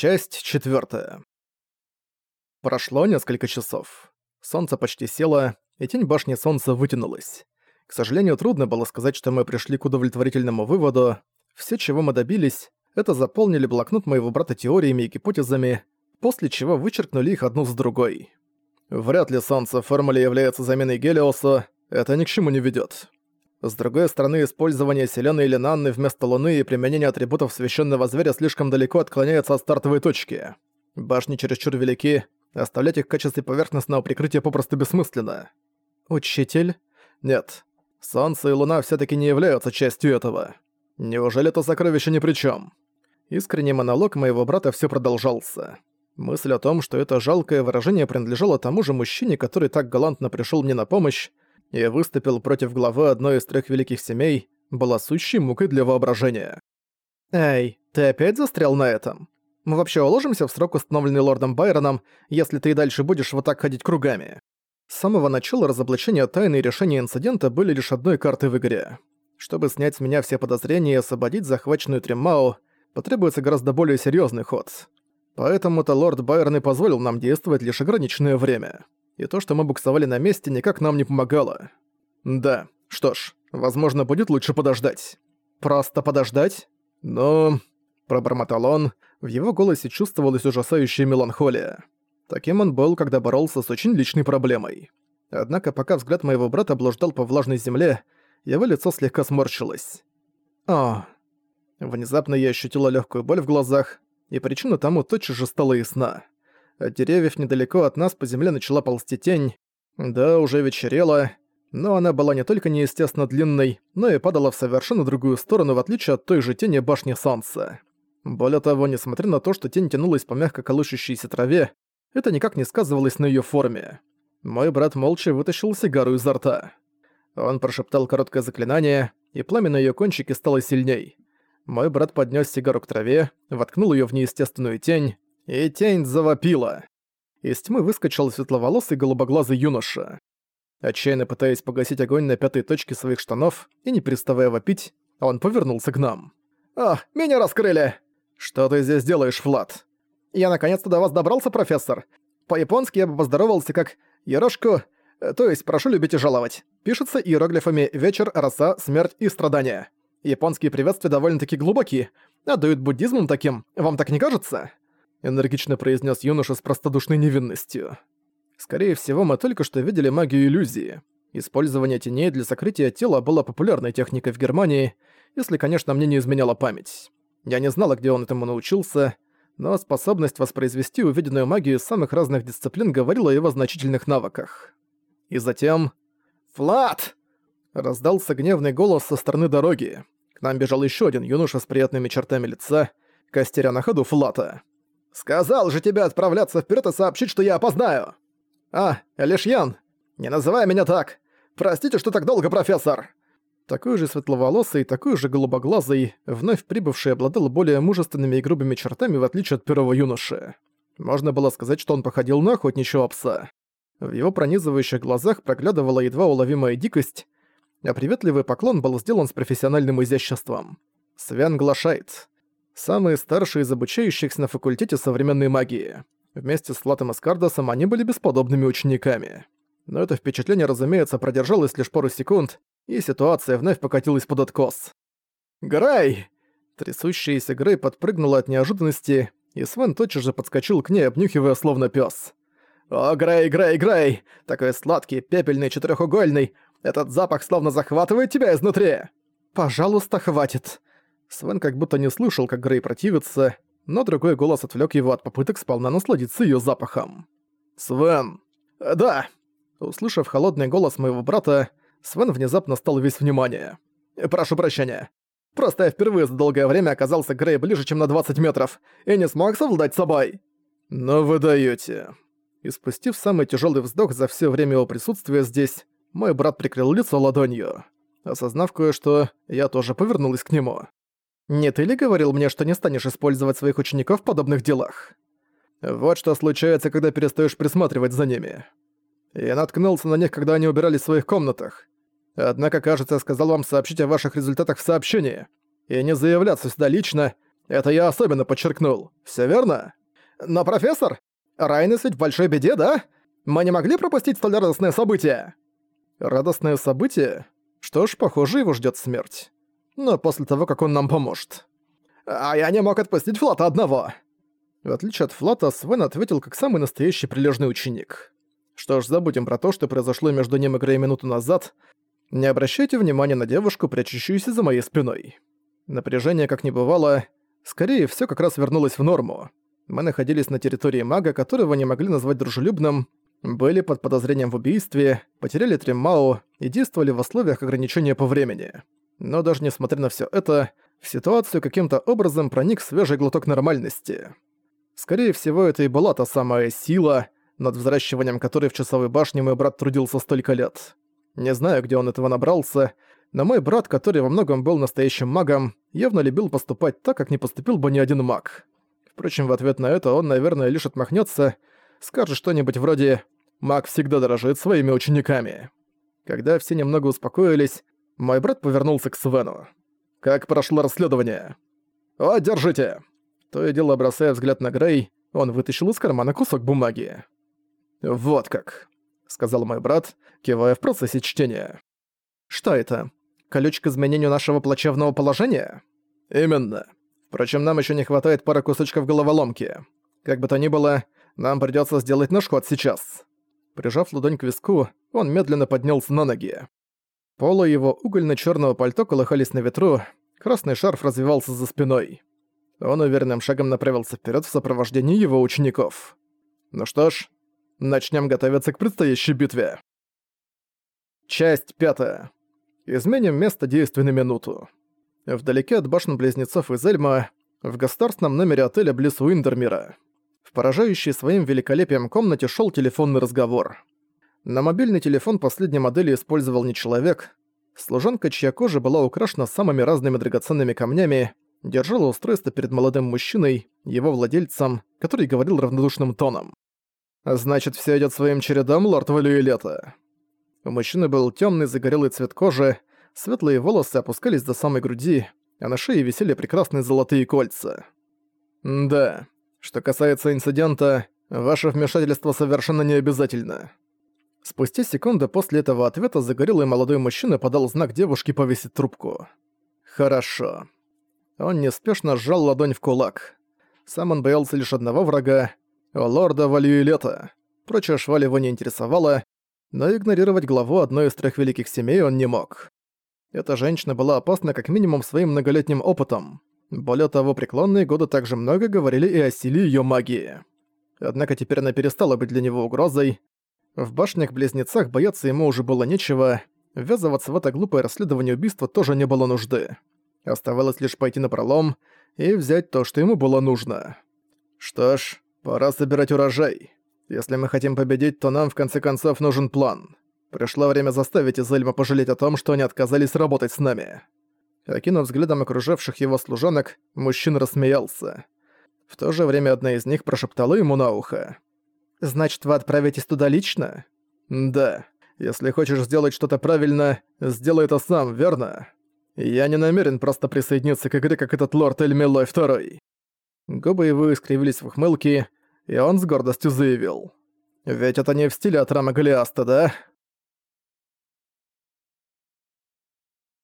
Часть четвертая. Прошло несколько часов. Солнце почти село, и тень башни солнца вытянулась. К сожалению, трудно было сказать, что мы пришли к удовлетворительному выводу. Все, чего мы добились, это заполнили блокнот моего брата теориями и гипотезами, после чего вычеркнули их одну с другой. Вряд ли солнце в формуле является заменой Гелиоса, это ни к чему не ведет. С другой стороны, использование Селены или Нанны вместо Луны и применение атрибутов священного зверя слишком далеко отклоняется от стартовой точки. Башни чересчур велики, оставлять их в качестве поверхностного прикрытия попросту бессмысленно. Учитель? Нет. Солнце и Луна все таки не являются частью этого. Неужели это сокровище ни при чем? Искренний монолог моего брата все продолжался. Мысль о том, что это жалкое выражение принадлежало тому же мужчине, который так галантно пришел мне на помощь, и выступил против главы одной из трех великих семей, была сущей мукой для воображения. «Эй, ты опять застрял на этом? Мы вообще уложимся в срок, установленный лордом Байроном, если ты и дальше будешь вот так ходить кругами?» С самого начала разоблачения тайны и решения инцидента были лишь одной картой в игре. Чтобы снять с меня все подозрения и освободить захваченную Тримау, потребуется гораздо более серьезный ход. Поэтому-то лорд Байрон и позволил нам действовать лишь ограниченное время и то, что мы буксовали на месте, никак нам не помогало. Да, что ж, возможно, будет лучше подождать. Просто подождать? Но... Пробормотал он, в его голосе чувствовалась ужасающая меланхолия. Таким он был, когда боролся с очень личной проблемой. Однако пока взгляд моего брата блуждал по влажной земле, его лицо слегка сморщилось. О. Внезапно я ощутила легкую боль в глазах, и причина тому тотчас же стала ясна. От деревьев недалеко от нас по земле начала ползти тень. Да, уже вечерело, но она была не только неестественно длинной, но и падала в совершенно другую сторону, в отличие от той же тени башни солнца. Более того, несмотря на то, что тень тянулась по мягко колышущейся траве, это никак не сказывалось на её форме. Мой брат молча вытащил сигару изо рта. Он прошептал короткое заклинание, и пламя на её кончике стало сильней. Мой брат поднёс сигару к траве, воткнул её в неестественную тень, и тень завопила. Из тьмы выскочил светловолосый голубоглазый юноша. Отчаянно пытаясь погасить огонь на пятой точке своих штанов и не переставая вопить, он повернулся к нам. «А, меня раскрыли!» «Что ты здесь делаешь, Флат?» «Я наконец-то до вас добрался, профессор. По-японски я бы поздоровался как «Ярошку», то есть «прошу любить и жаловать». Пишется иероглифами «вечер», «роса», «смерть» и «страдания». Японские приветствия довольно-таки глубокие, отдают буддизмом таким, вам так не кажется?» Энергично произнес юноша с простодушной невинностью. Скорее всего, мы только что видели магию иллюзии. Использование теней для сокрытия тела было популярной техникой в Германии, если, конечно, мне не изменяла память. Я не знала, где он этому научился, но способность воспроизвести увиденную магию из самых разных дисциплин говорила о его значительных навыках. И затем... «Флат!» Раздался гневный голос со стороны дороги. К нам бежал еще один юноша с приятными чертами лица, костеря на ходу Флата. Сказал же тебе отправляться вперед и сообщить, что я опоздаю. А, Элишьян, не называй меня так. Простите, что так долго, профессор. Такой же светловолосый, такой же голубоглазый, вновь прибывший обладал более мужественными и грубыми чертами, в отличие от первого юноши. Можно было сказать, что он походил на охотничьего пса. В его пронизывающих глазах проглядывала едва уловимая дикость, а приветливый поклон был сделан с профессиональным изяществом. Свен глашает самые старшие из обучающихся на факультете современной магии. Вместе с Флатом и Скардосом они были бесподобными учениками. Но это впечатление, разумеется, продержалось лишь пару секунд, и ситуация вновь покатилась под откос. «Грай!» Трясущаяся Грей подпрыгнула от неожиданности, и Свен тотчас же подскочил к ней, обнюхивая словно пёс. «О, Грей, Грей, Грей! Такой сладкий, пепельный, четырехугольный! Этот запах словно захватывает тебя изнутри!» «Пожалуйста, хватит!» Свен как будто не слышал, как Грей противится, но другой голос отвлек его от попыток сполна насладиться ее запахом. «Свен!» «Э, «Да!» Услышав холодный голос моего брата, Свен внезапно стал весь внимание. «Прошу прощения. Просто я впервые за долгое время оказался Грей ближе, чем на 20 метров, и не смог совладать собой». «Но вы даёте». И спустив самый тяжелый вздох за все время его присутствия здесь, мой брат прикрыл лицо ладонью. Осознав кое-что, я тоже повернулась к нему. Не ты ли говорил мне, что не станешь использовать своих учеников в подобных делах? Вот что случается, когда перестаешь присматривать за ними. Я наткнулся на них, когда они убирались в своих комнатах. Однако, кажется, я сказал вам сообщить о ваших результатах в сообщении. И не заявляться сюда лично, Это я особенно подчеркнул. Все верно? Но, профессор, Райнес ведь в большой беде, да? Мы не могли пропустить столь радостное событие?» «Радостное событие? Что ж, похоже, его ждет смерть. Но после того, как он нам поможет». «А я не мог отпустить Флата одного!» В отличие от Флата, Свен ответил как самый настоящий прилежный ученик. Что ж, забудем про то, что произошло между ним и Грей минуту назад. Не обращайте внимания на девушку, прячущуюся за моей спиной. Напряжение как не бывало. Скорее, все как раз вернулось в норму. Мы находились на территории мага, которого не могли назвать дружелюбным, были под подозрением в убийстве, потеряли Триммау и действовали в условиях ограничения по времени. Но даже несмотря на все это, в ситуацию каким-то образом проник свежий глоток нормальности. Скорее всего, это и была та самая сила, над взращиванием которой в часовой башне мой брат трудился столько лет. Не знаю, где он этого набрался, но мой брат, который во многом был настоящим магом, явно любил поступать так, как не поступил бы ни один маг. Впрочем, в ответ на это он, наверное, лишь отмахнется, скажет что-нибудь вроде «Маг всегда дорожит своими учениками». Когда все немного успокоились, мой брат повернулся к Свену. «Как прошло расследование?» «О, держите!» То и дело бросая взгляд на Грей, он вытащил из кармана кусок бумаги. «Вот как», — сказал мой брат, кивая в процессе чтения. «Что это? Колючка к изменению нашего плачевного положения?» «Именно. Впрочем, нам еще не хватает пары кусочков головоломки. Как бы то ни было, нам придется сделать наш ход сейчас». Прижав ладонь к виску, он медленно поднялся на ноги. Полы его угольно черного пальто колыхались на ветру, красный шарф развивался за спиной. Он уверенным шагом направился вперед в сопровождении его учеников. Ну что ж, начнем готовиться к предстоящей битве. Часть пятая. Изменим место действия на минуту. Вдалеке от башен-близнецов из Эльма, в государственном номере отеля близ Уиндермира. В поражающей своим великолепием комнате шел телефонный разговор. На мобильный телефон последней модели использовал не человек. Служанка, чья кожа была украшена самыми разными драгоценными камнями, держала устройство перед молодым мужчиной, его владельцем, который говорил равнодушным тоном. «Значит, все идет своим чередом, лорд Валюэлета». У мужчины был темный загорелый цвет кожи, светлые волосы опускались до самой груди, а на шее висели прекрасные золотые кольца. «Да, что касается инцидента, ваше вмешательство совершенно не обязательно». Спустя секунду после этого ответа загорелый молодой мужчина подал знак девушке повесить трубку. «Хорошо». Он неспешно сжал ладонь в кулак. Сам он боялся лишь одного врага — лорда Валюилета. Прочая шваль его не интересовала, но игнорировать главу одной из трех великих семей он не мог. Эта женщина была опасна как минимум своим многолетним опытом. Более того, преклонные годы также много говорили и о силе её магии. Однако теперь она перестала быть для него угрозой. В башнях-близнецах бояться ему уже было нечего, ввязываться в это глупое расследование убийства тоже не было нужды. Оставалось лишь пойти на пролом и взять то, что ему было нужно. Что ж, пора собирать урожай. Если мы хотим победить, то нам в конце концов нужен план. Пришло время заставить Изельма пожалеть о том, что они отказались работать с нами. Окинув взглядом окружавших его служанок, мужчина рассмеялся. В то же время одна из них прошептала ему на ухо. «Значит, вы отправитесь туда лично?» «Да. Если хочешь сделать что-то правильно, сделай это сам, верно?» Я не намерен просто присоединиться к игре, как этот лорд Эльмилой Второй. Губы его искривились в ухмылке, и он с гордостью заявил. «Ведь это не в стиле от Рама Голиаста, да?»